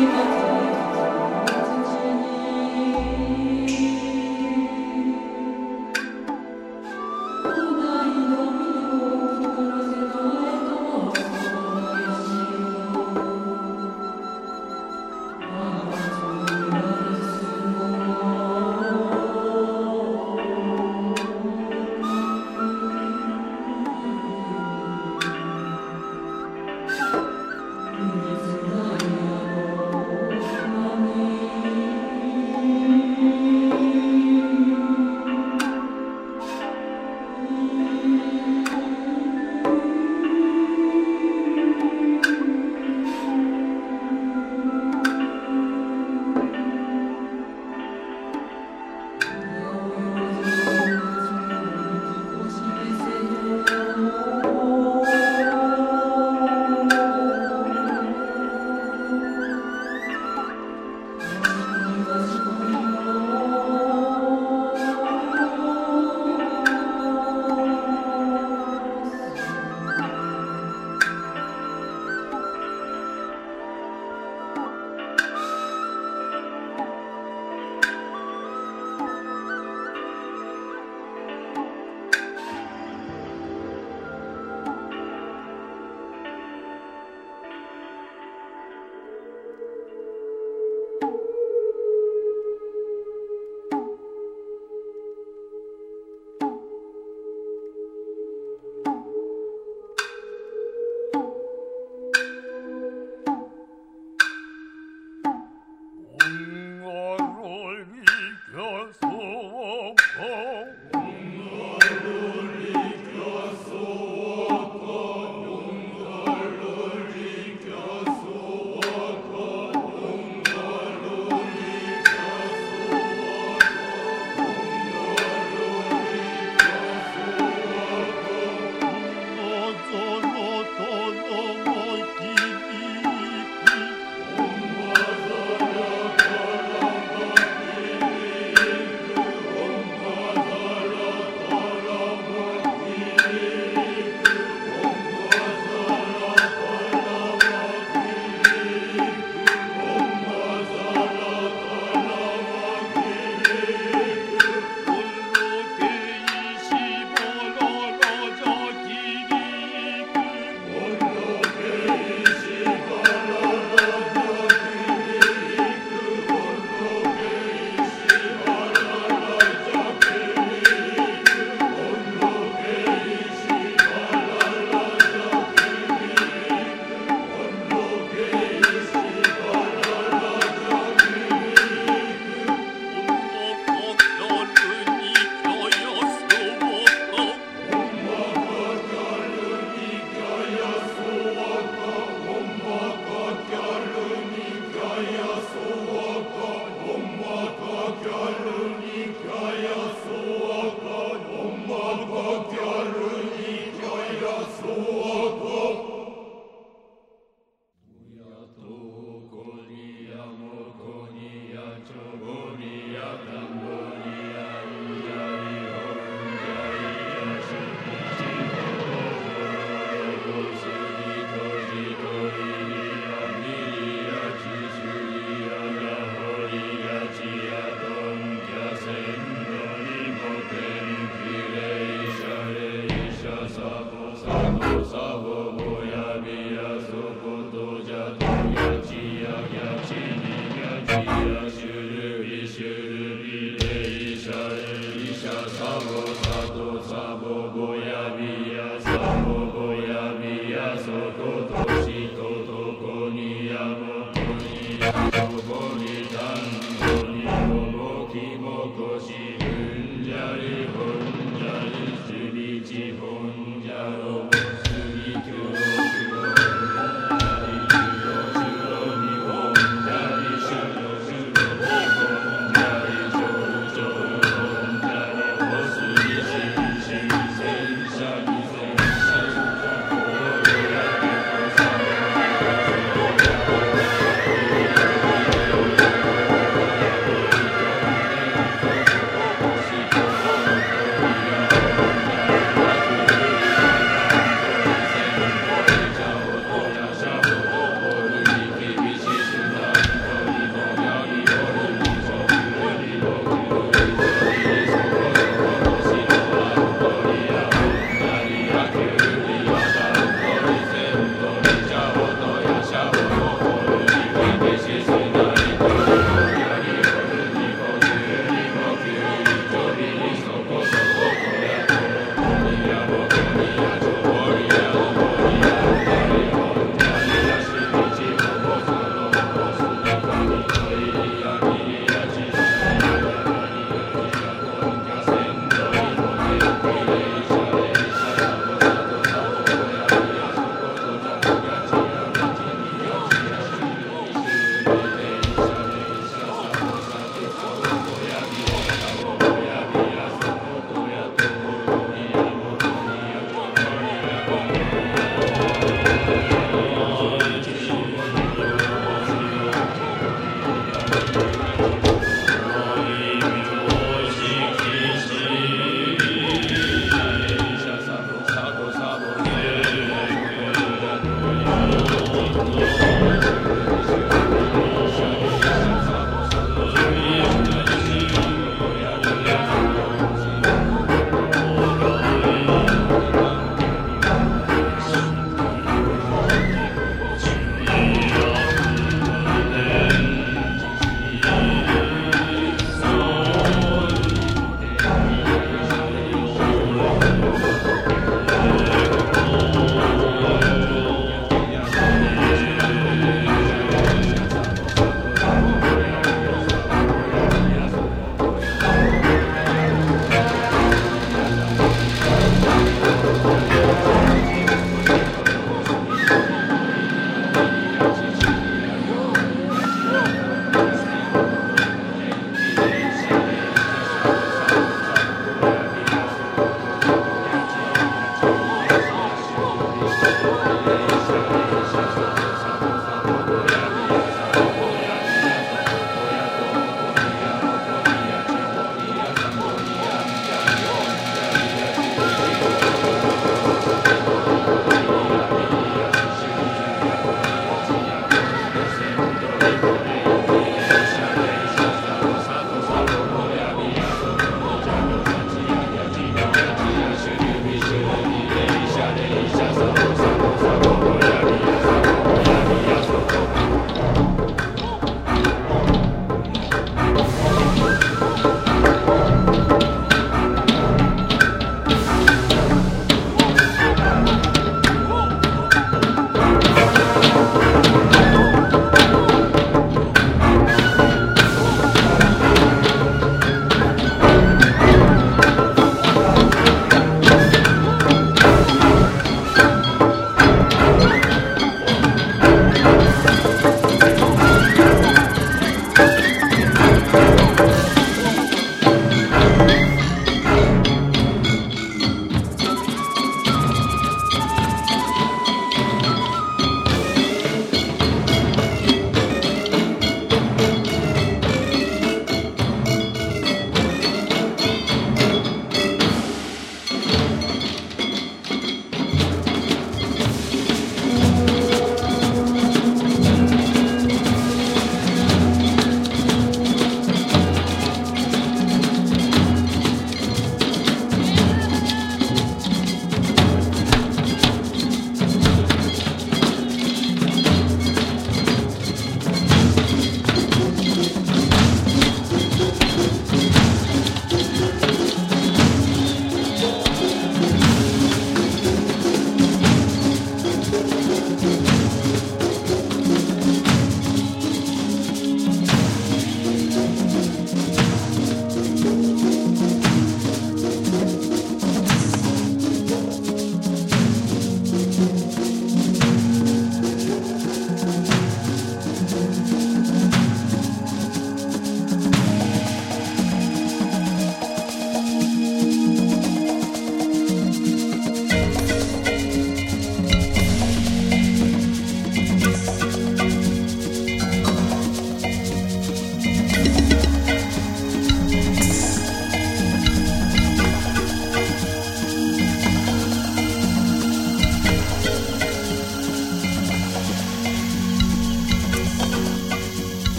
Amen.